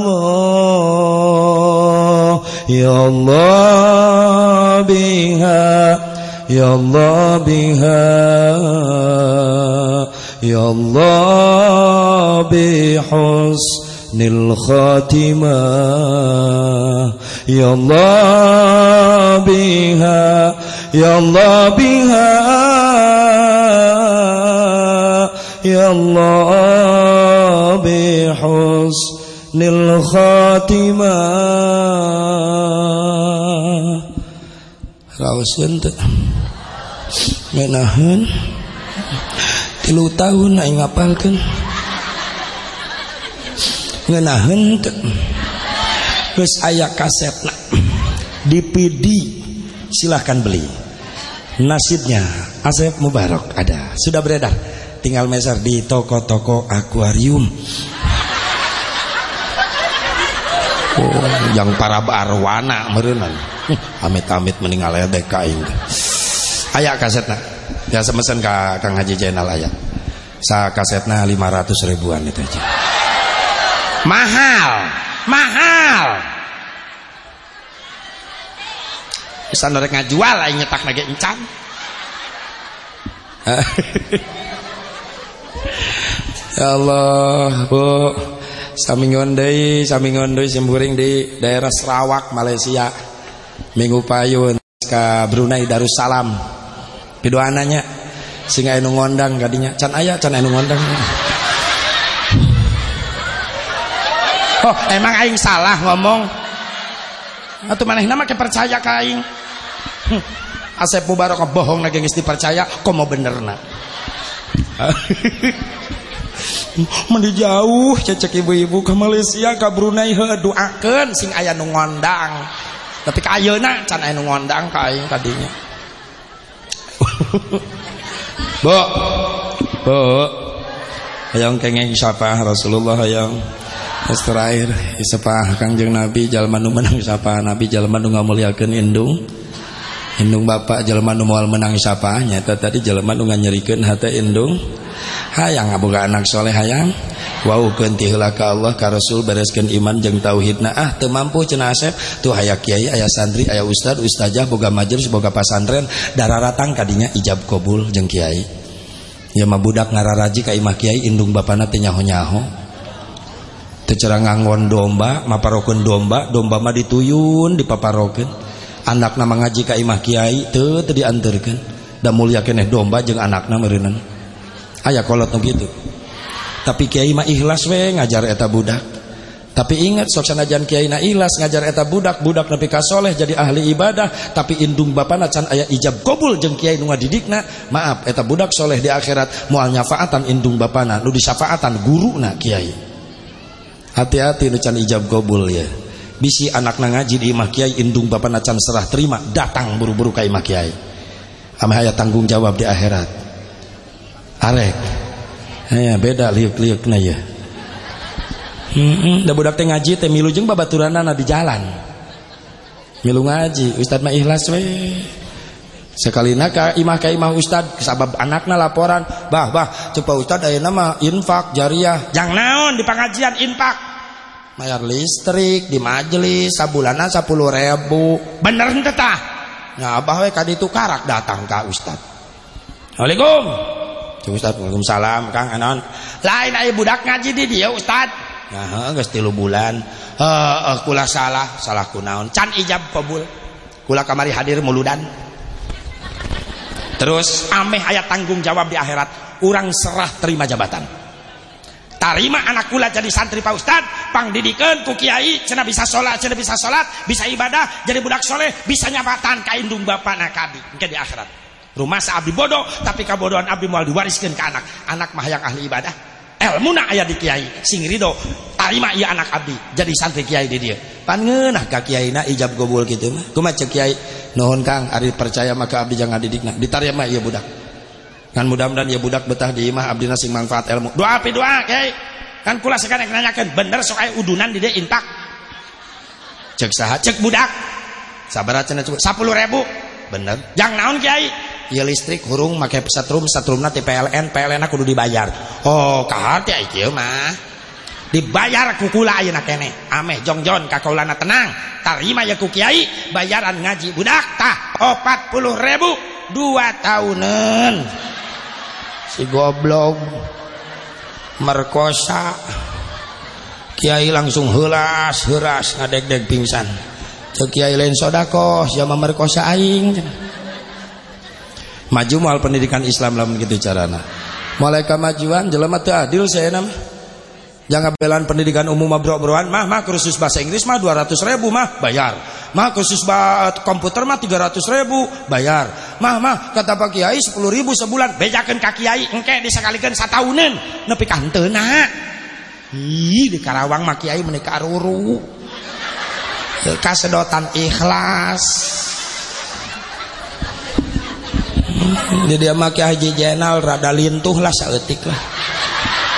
ya Allah biha ya Allah biha ya Allah bihusnil khatimah ya Allah biha ya Allah biha ya Allah bihusnil khatimah raoskeun teh menahan tilu tahun aing ngapalkeun ngeunaheun teu geus aya kasetna DVD silahkan beli. Nasibnya Asep Mubarak ada. Sudah beredar. Tinggal meser di toko-toko akuarium. Oh, yang para barwana merenan amit-amit meninggal ya aing aya kasetna biasa mesen ka Kang Haji Jainal aya sa kasetna 500 ribuan itu aja. Mahal! Mahal! Bisa norek ngajual aing nyetak lagi encan. Ya Allah Bu. Samingon deui samingon deui simburing di daerah Sarawak Malaysia. Minggu payun ke Brunei Darussalam pidoananya sehingga anu ngondang kadinya. Can aya can anu ngondang. Oh emang aing salah ngomong. Atau mana nama percaya ka aing. Asep Mubarak bohong lagi geus dipercaya kok mau bener nak? Mandi jauh cecek ibu-ibu ke Malaysia ke Brunei he doakeun sing aya nu ngondang. Tapi ka ayeuna can aya nu ngondang ka aing kadinya Bu. Bu. Hayang kengeng sapa Rasulullah hayang. Terakhir Isapa kangjeng Nabi Jalma nu menang sapa Nabi jalma nu ngamuliakeun indung Indung bapak jalma nu moal menang sapa Nyata tadi jalma nu nganyerikeun hate indung. Hayang aboga anak soleh hayang. Wow kenti heula ka Allah ka Rasul bereskeun iman jeung tauhidna. Ah teu mampu cenah Asep. Tuh aya kiai aya santri aya ustad ustazah boga majelis boga pasantren dararatang kadinya ijab kabul jeung kiai. Ya mah budak ngararaji ka imah kiai indung bapana teu nyaho-nyaho. Tecerang ngangon domba maparokeun domba domba mah dituyun dipaparokeun anak nama ngaji ka imah kiai teu teu dianterkeun da mulia keneh domba jeung anakna meureunna aya kolot nu kitu. Tapi kiai mah ikhlas we ngajar eta budak. Tapi ingat sok sanajan kiai na ikhlas ngajar eta budak budak nepi ka soleh jadi ahli ibadah tapi indung bapana can aya ijab kabul jeung kiai nu ngadidikna maaf eta budak soleh di akhirat moal nyafaatan indung bapana nu disyafaatan guruna kiai. Hati-hati can ijab gobul ya bisi anak ngaji di imah kiai indung bapak nacan serah terima datang buru-buru ke imah kiai. Tanggung jawab di akhirat. Arek. Ya beda liuk-liuk na ya hmm, da budak teh ngaji teh milu jeung babaturanana di jalan. Milu ngaji ustad mah ikhlas we. Sekali ka imah ka imah ustad sabab anakna laporan bah bah coba ustad ayeuna mah infak jariah. Jang naon di pengajian infak bayar listrik di majelis sabulana sepuluh ribu. Bener ente tah? Nah abah we kadi karak datang ka ustad. Assalamualaikum. Ustad Waalaikumsalam Kang anon lain aya budak ngaji di dia Ustad. Nah geus tilu bulan. Heeh kula salah salah kunaon. Can ijab kabul. Kula kamari hadir muludan. Terus ameh ayat tanggung jawab di akhirat. Orang serah terima jabatan tarima anak kula jadi santri Pak Ustad. Pang didikan ku kiai bisa sholat cina bisa sholat bisa ibadah jadi budak soleh bisa nyabatan kaindung bapak nak kadi ke di akhirat. Rumah sa bodoh tapi kabodohan abdi mau diwariskan ke anak. Anak mah yang ahli ibadah. Ilmu nak ayah di kiai sing rido. Tarima iya anak abdi jadi santri kiai di dia. Pan ngeunah ka kiai na ijab gobul gitu mah. Kumaha cek kiai nuhun kang ari percaya maka abdi jangan didikna ditarima iya budak kan mudah-mudahan ya budak betah di imah abdina sing manfaat ilmu. Doa api doa kiai kan kula sekarang nanyakan bener sok aya udunan di dia intak? Cek saha cek budak. Sabar cenah sepuluh ribu. Bener. Jang naon kiai ya listrik hurung make setrum setrumna ti PLN PLN kudu dibayar. Oh kahati ai kieu mah. Dibayar ku kula ayeuna kene. Ameh jongjon kakaulana tenang. Tarima ya ku kiai bayaran ngaji budak tah. 40 ribu dua tahunan si goblok merkosa. Kiai langsung helas heras ngadeg-deg pingsan. Cek Kiai lain sodako siapa merkosa aing? Maju mal pendidikan Islam lamun gitu carana. Mulai kemajuan jelema teu adil saya nama jangan belan pendidikan umum bro broan mah mah kursus bahasa Inggris mah 200 ribu mah bayar. Mah khusus komputer mah 300 ribu bayar. Mah mah kata Pak Kiai 10 ribu sebulan. Bejakan kaki Kiai engke disekalikan satahunan nepi kantena ih di Karawang mah Kiai menikah ruru kasedotan ikhlas. Jadi dia maki haji jenal rada lintuh lah saeutik lah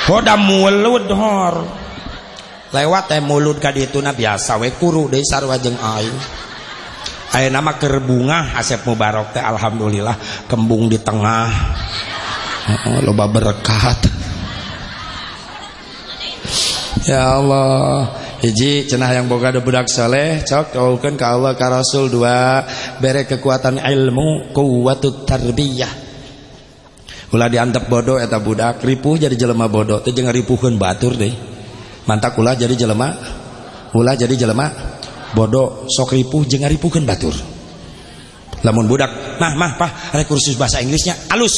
hoda mulut hor. Lewat teh mulut ka dituna biasa we kuru deui sarua jeung aing. Aya nama keur bunga Asep Mubarok teh alhamdulillah kembung di tengah. Loba berkat. Ya Allah hiji cenah yang boga ada budak soleh cok doakan ke Allah ke Rasul dua bere kekuatan ilmu kuwatut tarbiyah ulah diantep bodoh eta budak ripuh jadi jelema bodoh teh jeung ripuhkeun batur deh mantak ulah jadi jelema ulah jadi jelema bodoh sok ripuh jeung ripuhkeun batur lamun budak mah mah pah ada kursus bahasa Inggrisnya alus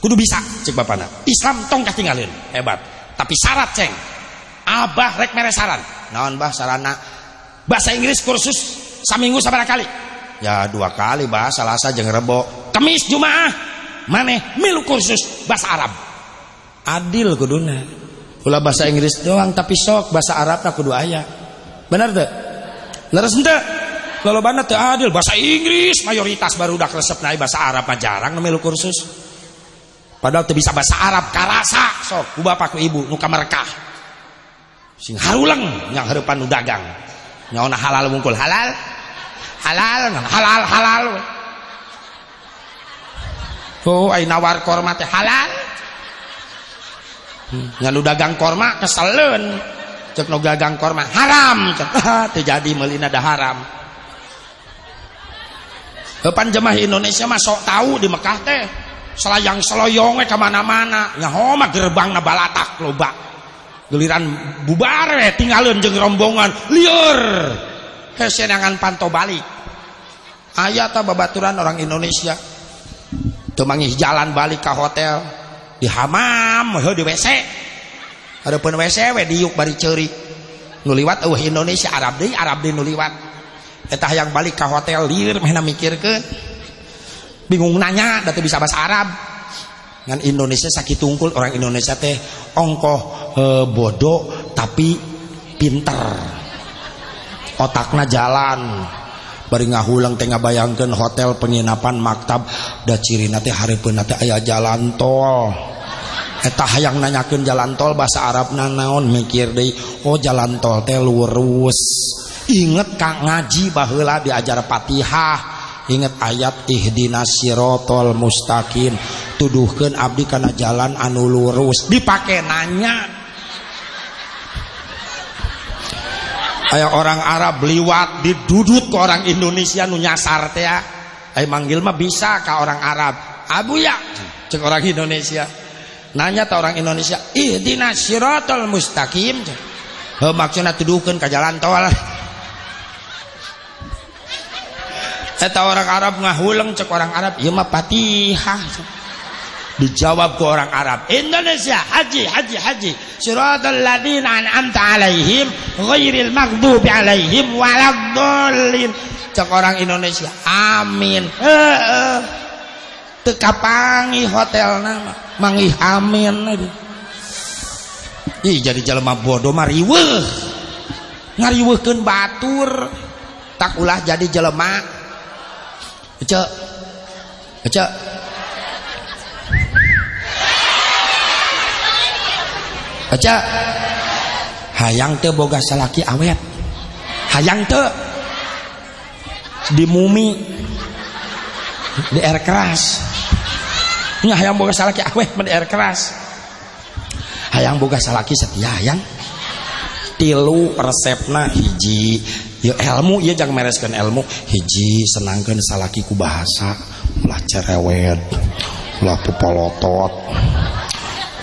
kudu bisa cek bapana Islam tong katinggalin hebat tapi syarat ceng Abah rek mere saran. Naon bah sarana? Bahasa Inggris kursus saminggu sabara kali? Ya dua kali bah, Selasa jeung Rebo. Kamis Jumaah. Maneh milu kursus bahasa Arab. Adil kuduna. Ulah bahasa Inggris doang tapi sok bahasa Arab kudu aya. Benar teu? Leres henteu? Kalau banget teu adil bahasa Inggris mayoritas baru udah resep naik bahasa Arab mah jarang milu kursus. Padahal teu bisa bahasa Arab karasa sok ku bapak ku ibu nu kamerkah sing harulang yang harapan nu dagang nyaona halal mungkul halal halal halal halal oh ai nawar korma teh halal. Hmm. dagang korma keselen. Cek nu dagang korma haram. Cek teu jadi meulina da haram. Depan jemaah Indonesia mah sok tahu di Mekah teh selayang seloyong we ke mana-mana nyaho gerbang na balatak loba. Geliran bubar we tinggalin jeng rombongan. Liur hesenangan pantau balik. Ayat babaturan orang Indonesia temangih jalan balik ke hotel. Di hamam di WC ada pun WC we diuk bari ceri nuliwat uh Indonesia Arab deh Arab deh nuliwat etah yang balik ke hotel mana mikir ke bingung nanya datu bisa bahasa Arab. Ngan Indonesia sakit tungkul orang Indonesia teh ongkoh e, bodoh tapi pinter. Otaknya jalan bari ngahulang tengah bayangkan hotel penginapan maktab. Da ciri nanti hari pun nanti ayah jalan tol. Eta hayang nanyakan jalan tol bahasa Arab naon? Mikir deh oh jalan tol teh lurus. Inget kak ngaji bahula diajar patihah inget ayat ihdinas sirotol mustaqim. Tuduhkan abdi karena jalan anu lurus. Dipakai nanya aya orang Arab liwat didudut ke orang Indonesia nu nyasar teh ay manggil mah bisa ke orang Arab. Abu ya cek orang Indonesia. Nanya ke orang Indonesia ihdina siratal mustaqim. He maksudna tuduhkeun jalan tol. Eta orang Arab ngahulang cek orang Arab ieu mah Fatihah dijawab ke orang Arab Indonesia haji haji haji. Siratal ladzina an'amta alaihim ghairil maghdubi alaihim waladdallin. Cek orang Indonesia amin. Heeh tekapangi hotel nama mangi amin ih jadi jelema bodoh mah riweuh. Ngariweuhkeun batur. Tak ulah jadi jelema cek cek baca. Hayang teu boga salaki awet. Hayang teu di mumi di air keras. Nya hayang boga salaki awet di air keras. Hayang boga salaki setia hayang. Tilu resepna hiji. Ya ilmu ya jangan mereskan ilmu hiji senangkan salaki ku bahasa. Ulah cerewet ulah pupolotot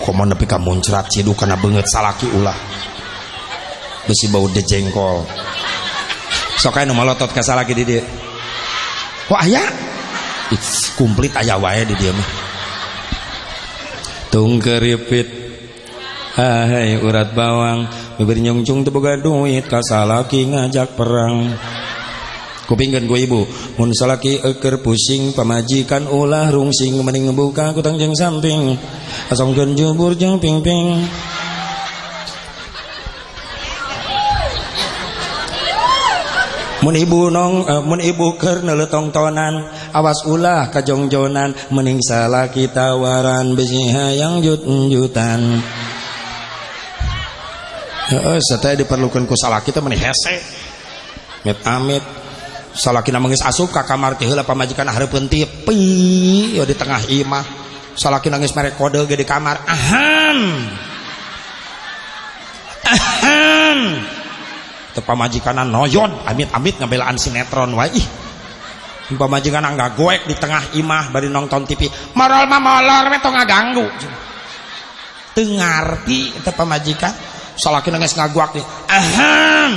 komo nepi ka muncrat cidu kana beungeut salaki ulah. Besi bau de jengkol. Sok aya nu malotot ka salaki di kok aya kumplit aya wae di dieu mah. Tung keripit. Hai urat bawang. Bibir nyungcung teu boga duit ka salaki ngajak perang kupingkan ku ibu. Mun salaki eker pusing pamajikan ulah rungsing mending ngebuka kutang jeng samping. Asongkeun jubur jeng ping-ping. Mun ibu nong uh, mun ibu keur tongtonan awas ulah kajongjonan mending salaki tawaran besi hayang jut-jutan. Heeh, sataya diperlukan ku salaki teh meuni hese. Mit amit salakina mengis asup ka kamar teh heula pamajikan hareupeun tipi ya di tengah imah salaki nangis merek kode ge di kamar ahan ahem. Teu pamajikanan noyon amit-amit ngabelaan sinetron wae ih. Pamajikan nggak goek di tengah imah bari nonton TV moral mah molor we tong ngaganggu. Teu ngarti eta pamajikan salakina geus ngaguak nih ahem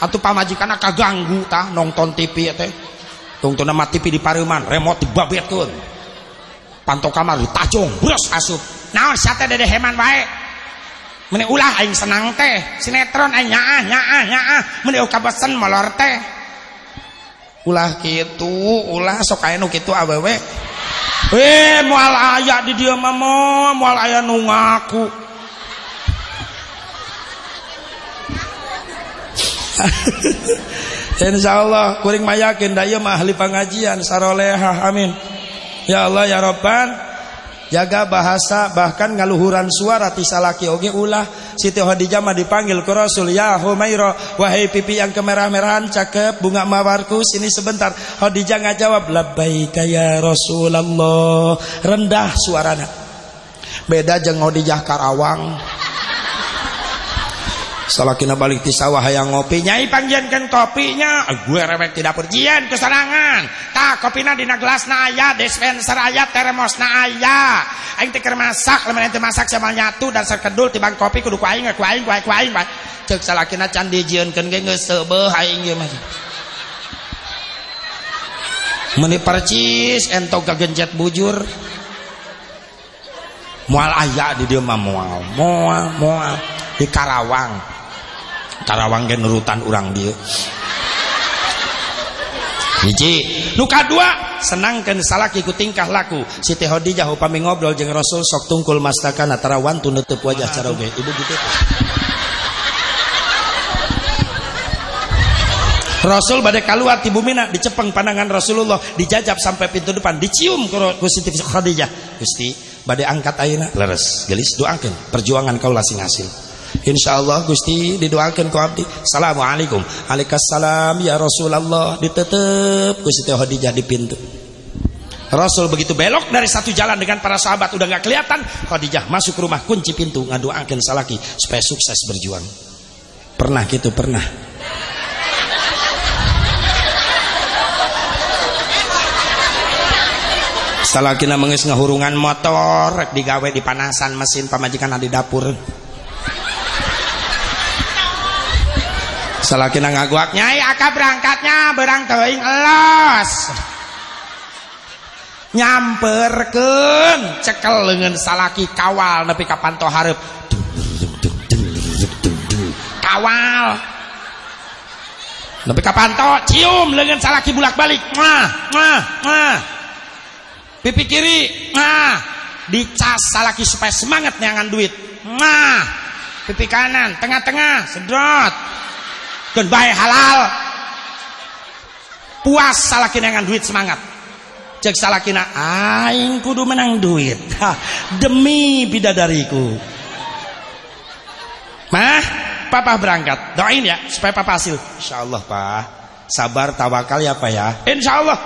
atuh pamajikan kaganggu tah nonton TV teh. Tungtuna mah TV di pareuman remote dibabetkeun pantau kamar ditajung bros asup. Naon sia dede heman wae? Meni ulah aing senang teh sinetron aing nyaah nyaah nyaah. Meni oka bosen molor teh. Ulah kitu ulah sok aya nu kitu awewe. Eh moal aya di dieu mah moal aya nu ngaku Insyaallah kuring mah yakin da ieu mah ahli pangajian sarolehah amin. Ya Allah ya Rabban jaga bahasa bahkan ngaluhuran suara ti salaki. Oge ulah Siti Khadijah mah dipanggil ke Rasul. Ya Humaira wahai pipi yang kemerah-merahan cakep bunga mawarku sini sebentar. Khadijah ngajawab labbaika ya Rasulullah. Rendah suaranya beda jeung Khadijah Karawang Salakina balik di sawah yang ngopi. Nyai pangjiankan kopinya. Gue rewek tidak perjian kesarangan. Tak kopina dina gelas na ayah Dispenser ayah termos na ayah. Aing tikir masak Lemen ente masak sama nyatu Dan sekedul tibang kopi kudu ku aing ku aing ku aing ku Cek salakina can dijiankan Ge ngesebeh aing ge Meni percis ento gagenjet bujur. Mual ayah di dia mual Mual mual. Di Karawang Karawang gen nurutan orang dia. Hiji nuka dua senangkan ku tingkah laku. Siti Khadijah upami ngobrol jeung Rasul sok tungkul mastakan antara wantu nutup wajah cara oge. Ibu gitu. Rasul badai keluar di bumina dicepeng pandangan Rasulullah. Dijajab sampai pintu depan. Dicium ku Siti Khadijah. Gusti badai angkat ayeuna. Leres gelis doakan perjuangan kau lasing hasil insyaallah Gusti didoakan ku abdi. Assalamualaikum. Alaikassalam ya Rasulullah ditetep Gusti Teh Khadijah di pintu. Rasul begitu belok dari satu jalan dengan para sahabat udah nggak kelihatan. Khadijah masuk rumah kunci pintu ngadoakan salaki supaya sukses berjuang. Pernah gitu pernah. Salakina mengis ngahurungan motor digawe di panasan mesin pamajikan di dapur Salakina ngaguak nyai aka berangkatnya berang teuing elos. Nyamperkeun cekel leungeun salaki kawal nepi ka panto hareup. Kawal. Nepi ka panto cium leungeun salaki bulak-balik. Mah, mah, mah. Pipi kiri, mah. Dicas salaki supaya semangat nyangan duit. Mah. Pipi kanan, tengah-tengah, sedot dan baik halal. Puas salakina dengan duit semangat. Cek salakina aing kudu menang duit. Ha, demi bidadariku. Mah papa berangkat. Doain ya supaya papa hasil. Insyaallah pak. Sabar tawakal ya pak ya. Insyaallah.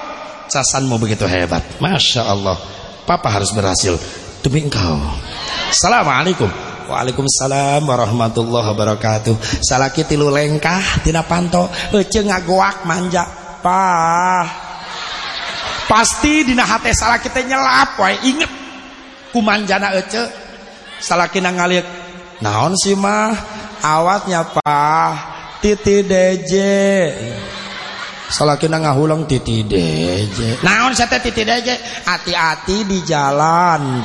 Casanmu begitu hebat. Masya Allah. Papa harus berhasil. Demi engkau. Assalamualaikum Waalaikumsalam warahmatullahi wabarakatuh. Salaki tilu lengkah tina panto ece ngagoak manja. Pah. Pasti dina hate salaki nyelap wae inget ku manjana ece. Salaki ngaliek naon sih mah awatnya pah titi DJ. Salakina ngahulang titi DJ. Naon saya titi DJ? Hati-hati di jalan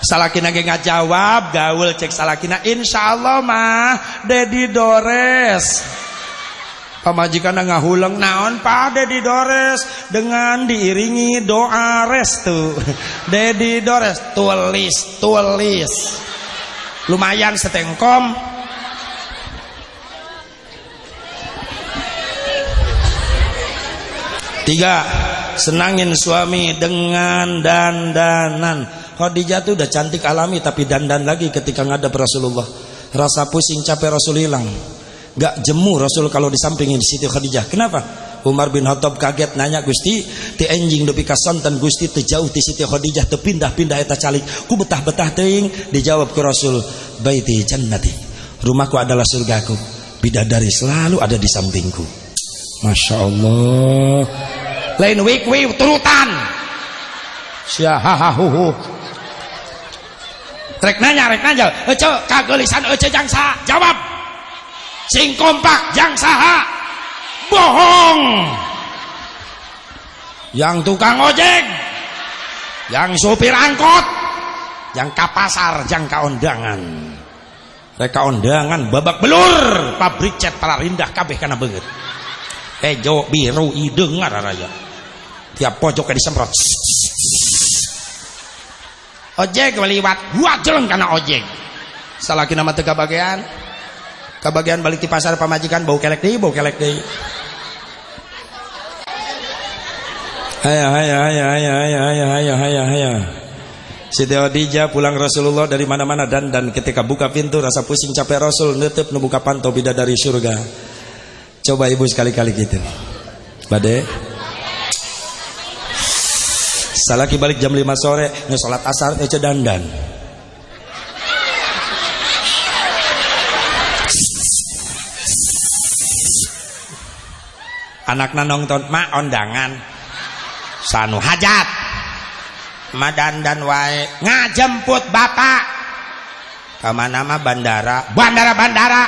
salakina ge jawab gaul cek salakina insyaallah mah Dedi Dores. Pamajikan ngahulang naon Pak Dedi Dores dengan diiringi doa restu. Dedi Dores tulis tulis. Lumayan setengkom. Tiga senangin suami dengan dandanan Khadijah tuh udah cantik alami tapi dandan lagi ketika ngadap Rasulullah. Rasa pusing capek Rasul hilang. Gak jemu Rasul kalau disampingin di situ Khadijah. Kenapa? Umar bin Khattab kaget nanya Gusti, ti enjing dupi kasonten Gusti teu jauh ti Siti Khadijah teu pindah-pindah eta calik. Ku betah-betah teuing dijawab ke Rasul, baiti jannati rumahku adalah surgaku bidadari selalu ada di sampingku Masya Allah lain wik wik turutan syahahahuhu rek nanya rek nanya ece kagelisan ece jangsa jawab. Sing kompak jangsa bohong. Yang tukang ojek yang supir angkot yang ke pasar yang ke undangan mereka undangan babak belur pabrik cat rindah kabeh karena banget ejo biru ideng raya. Tiap pojok disemprot ojek liwat jeleng karena ojek salah kina mata kebagian kebagian balik di pasar pamajikan bau kelek deh bau kelek deh Haya haya haya haya haya haya haya haya haya Siti Khadijah pulang Rasulullah dari mana-mana dan dan ketika buka pintu rasa pusing capek Rasul nutup nubuka pantau dari surga. Coba ibu sekali-kali gitu. Bade. Salaki balik jam 5 sore, nge salat asar, ece dandan. Anak nonton mak ondangan. Sanu hajat. Madan dan wae ngajemput bapak. Ke mana mah bandara, bandara-bandara.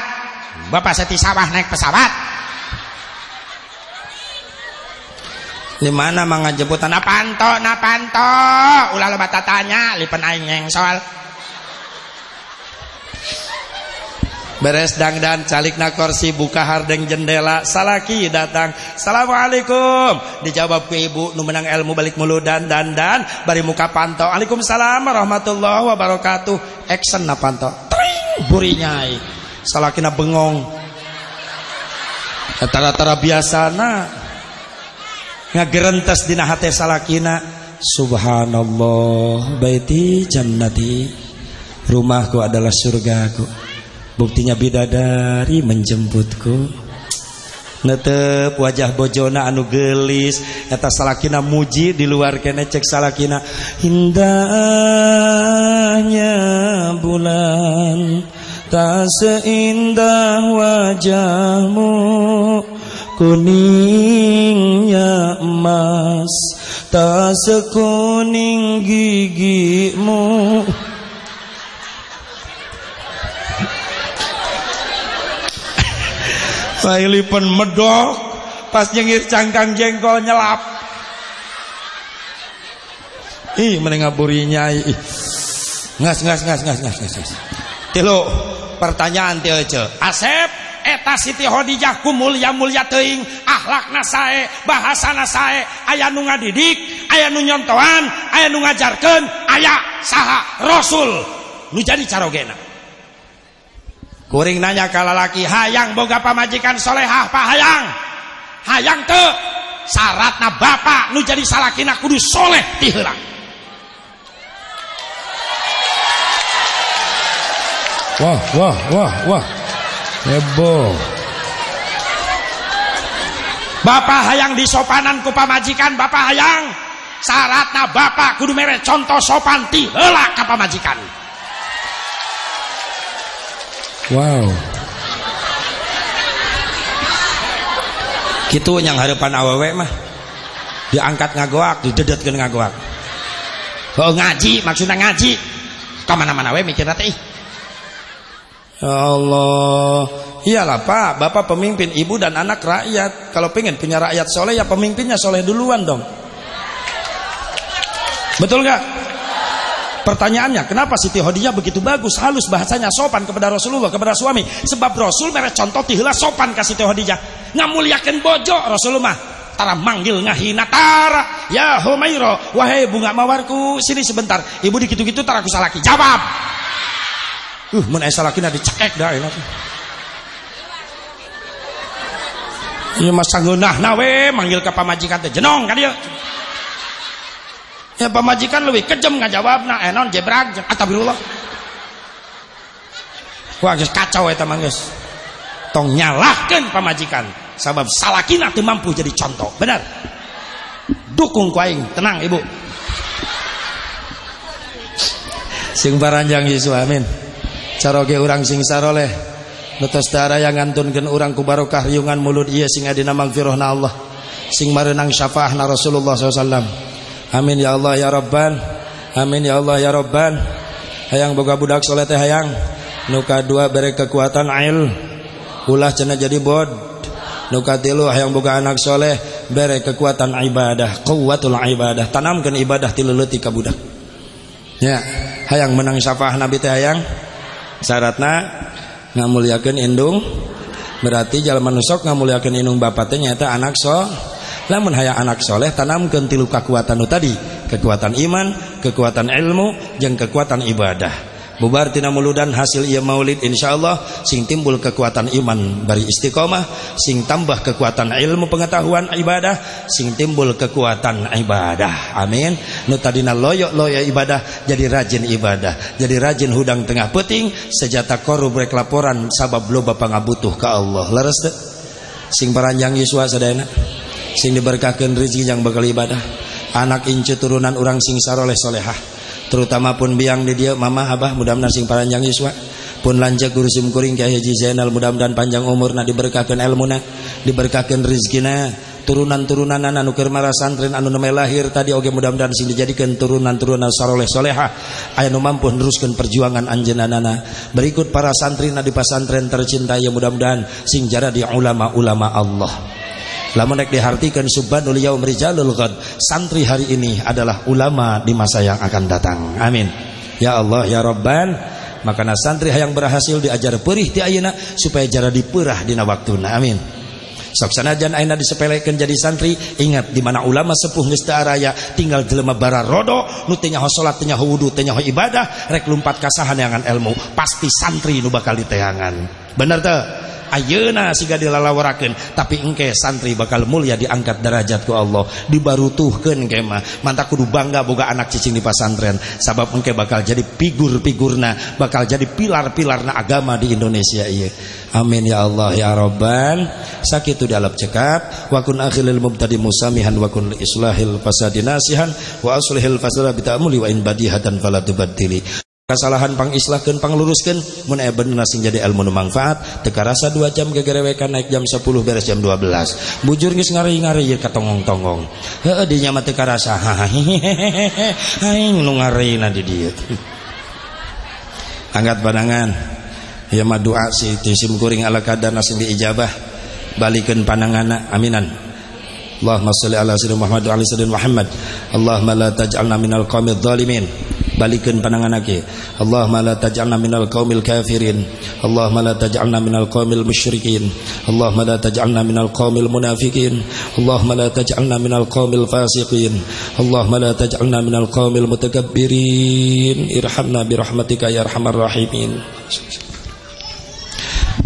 Bapak seti sawah naik pesawat. Di mana mangga jemputan napanto napanto ulah lo bata tanya lipen aing soal beres dangdan calik na kursi buka hardeng jendela. Salaki datang. Assalamualaikum. Dijawab ke ibu nu menang ilmu balik mulu dan dan dan. Bari muka panto Waalaikumsalam warahmatullahi wabarakatuh. Action na panto tring burinyai salaki na bengong. Tara-tara biasa na ngagerentas dina hati salakina. Subhanallah baiti jannati. Rumahku adalah surgaku. Buktinya bidadari menjemputku. Netep wajah bojona anu gelis. Eta salakina muji di luar kene cek salakina. Indahnya bulan. Tak seindah wajahmu kuningnya emas tak sekuning gigimu. Pun medok pas nyengir cangkang jengkol nyelap. Ih menengaburinya ih. Ngas ngas ngas ngas ngas ngas tilo pertanyaan tio Asep eta Siti Khadijah ku mulia mulia teuing akhlakna sae bahasana sae. Aya nu ngadidik aya nu nyontohan aya nu ngajarkeun aya saha rasul. Nu jadi carogena. Kuring nanya ka lalaki hayang boga pamajikan solehah pak hayang? Hayang teu. Syaratna bapak nu jadi salakina kudu soleh ti wah wah wah wah heboh. Bapak hayang disopanan ku pamajikan Bapak hayang. Syaratna Bapak kudu mere contoh sopan ti heula ka pamajikan. Wow. Gitu yang harapan awewe mah. Diangkat ngagoak didedetkeun ngagoak. Oh ngaji maksudnya ngaji. Ke mana-mana we mikir teh Allah. Iyalah pak Bapak pemimpin Ibu dan anak rakyat. Kalau pengen punya rakyat soleh Ya pemimpinnya soleh duluan dong. Betul gak? Pertanyaannya Kenapa Siti Khadijah begitu bagus Halus bahasanya sopan kepada Rasulullah Kepada suami? Sebab Rasul mereka contoh tihlah sopan ke Siti Khadijah Ngamuliakan bojo Rasulullah. Tara manggil ngahina Tara. Ya Humairo Wahai bunga mawarku Sini sebentar. Ibu dikitu-gitu Tara kusalaki Jawab Uh, mun aya salakina dicekek dah enak. Ieu mah sangeunahna we manggil ka pamajikan teh jenong ka dieu. Ya pamajikan leuwih kejem ngajawabna eh non jebrag astagfirullah. Wah geus kacau eta mah geus. Tong nyalahkeun pamajikan sabab salakina teu mampu jadi contoh. Benar. Dukung ku aing, tenang Ibu. Sing baranjang Yesus amin caroge orang sing saroleh. Nutos dara yang ngantunkeun urang ku barokah riungan mulut ieu sing adina magfirahna Allah sing marenang syafaahna Rasulullah SAW amin ya Allah ya Rabban. Amin ya Allah ya Rabban. Hayang boga budak soleh teh hayang. Nuka dua beri kekuatan ail. Ulah cenah jadi bod. Nuka tilu hayang boga anak soleh beri kekuatan ibadah kuwatul ibadah. Tanamkan ibadah tileleut ka budak. Ya hayang menang syafaah nabi teh hayang syaratna ngamuliakeun indung berarti jalan manusok ngamuliakeun indung bapak teh nyata anak so lamun hayang anak soleh tanamkan tilu kekuatan tadi kekuatan iman kekuatan ilmu jeung kekuatan ibadah bubar tina muludan hasil ia maulid insyaallah sing timbul kekuatan iman bari istiqomah sing tambah kekuatan ilmu pengetahuan ibadah sing timbul kekuatan ibadah. Amin. Nu tadina loyok loyo ibadah jadi rajin ibadah jadi rajin hudang tengah peting sejata koru brek laporan sabab loba pangabutuh ka Allah. Leres deh. Sing paranjang yuswa sadayana sing diberkahkeun rezeki yang bakal ibadah. Anak incu turunan orang sing saroleh solehah terutama pun biang di dia mama abah mudah-mudahan sing panjang yuswa pun lanjak guru sim kuring Kyai Haji Zainal mudah-mudahan panjang umur na diberkahkan ilmuna diberkahkan rizkina turunan-turunan anu keur santren anu neme lahir tadi oge mudah-mudahan sing dijadikan turunan-turunan saleh soleha. Aya mampu neruskeun perjuangan anjeunana berikut para santri na di pasantren tercinta ya mudah-mudahan sing jara di ulama-ulama Allah lamun rek dihartikan subhanul yaum rijalul ghad santri hari ini adalah ulama di masa yang akan datang. Amin. Ya Allah ya Rabban makana santri yang berhasil diajar perih ti ayeuna supaya jara diperah dina waktuna. Amin. Sok sanajan ayeuna disepelekeun jadi santri ingat di mana ulama sepuh geus raya tinggal jelema bara rodo nu teh nyaho salat teh nyaho wudu teh nyaho ibadah rek lumpat kasahaneangan ilmu pasti santri nu bakal diteangan. Bener teh ayeuna siga dilalawarakeun. Tapi engke santri bakal mulia diangkat derajat ku Allah. Dibarutuhkeun engke mah. Mantap kudu bangga boga anak cicing di pesantren. Sabab engke bakal jadi figur-figurna bakal jadi pilar-pilarna agama di Indonesia iya amin ya Allah ya Rabban. Sakitu dalam cekap. Wa kun akhilil mubtadi musamihan wa kun islahil fasadi nasihan wa aslihil fasada bitamuli wa in badihatan fala tubaddili kesalahan pang islahkan pang luruskan mun aya bener jadi ilmu manfaat. Teka rasa 2 jam gegerewekan naik jam 10 beres jam 12 bujur geus ngari-ngari katongong-tongong heeh dinya mah teka rasa aing nu ngareina di dieu. Angkat pandangan. Ya mah doa si tisim kuring ala kadar sing diijabah balikeun pandanganna aminan. Allahumma salli ala sayyidina Muhammad wa ala sayyidina Muhammad. Allahumma la taj'alna minal qawmidh dhalimin balikan pandangan lagi. Allahumma la taj'alna minal qaumil kafirin. Allahumma la taj'alna minal qaumil musyrikin. Allahumma la taj'alna minal qaumil munafikin. Allahumma la taj'alna minal qaumil fasiqin. Allahumma la taj'alna minal qaumil mutakabbirin. Irhamna birahmatika ya arhamar rahimin.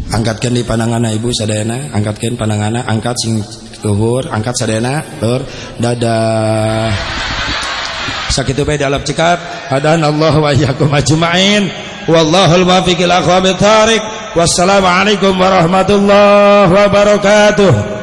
Angkatkan di pandangan ibu sadayana angkatkan pandangan angkat sing luhur angkat sadayana lur dadah. Sakit bae dalam cekap hadan Allah wa iyyakum ajmain. Wallahul muwaffiq ila aqwamit thariq. Wassalamu alaikum warahmatullahi wabarakatuh